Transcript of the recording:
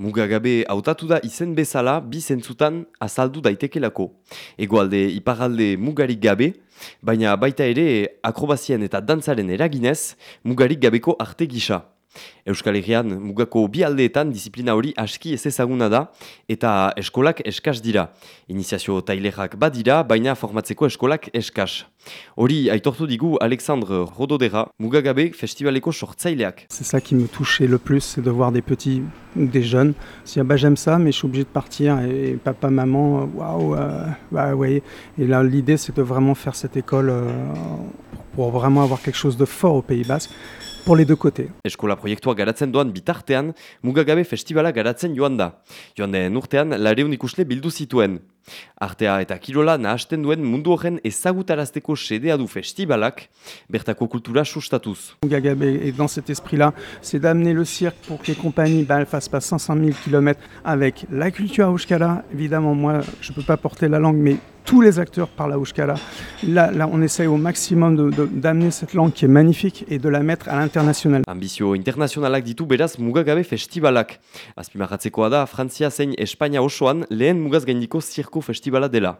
Mugagabe hautatu da izen bezala bi zentzutan azaldu daitekelako. Egoalde iparalde mugarik gabe, baina baita ere akrobazien eta dantzaren eraginez mugarik gabeko arte gisa. Euskal Herrian mugako bi aldeetan disiplina hori aski ez ezaguna da eta eskolak eskas dira. Iniziazio tailerak badira, baina formatzeko eskolak eskas. Hori aitortu digu Alexandre Rododera mugagabe festivaleko sortzaileak. C'est ça qui me touchait le plus, c'est de voir des petits ou des jeunes. Si ah bah j'aime ça, mais je suis obligé de partir et papa, maman, waouh, euh, bah ouais. Et là l'idée c'est de vraiment faire cette école euh, pour vraiment avoir quelque chose de fort au Pays Basque. Pour les deux côtés. Eskola proiektua garatzen doan bitartean, mugagabe festivala garatzen joan da. Joan den urtean, lareun ikusle bildu zituen. Artea eta kirola nahasten duen mundu horren ezagutarazteko sedea du festivalak, bertako kultura sustatuz. Mugagabe est dans cet esprit-là, c'est d'amener le cirque pour que les compagnies bah, fassent pas 500 000 km avec la culture à Oushkala. Évidemment, moi, je peux pas porter la langue, mais tous les acteurs parlent Oushkala. Là, on essaye au maximum d'amener cette langue qui est magnifique et de la mettre à l'international. Ambizio internationalak ditu beraz mugagabe festivalak. Azpimarratzekoa da, Frantzia zein Espainia osoan lehen mugaz gaindiko zirko festivala dela.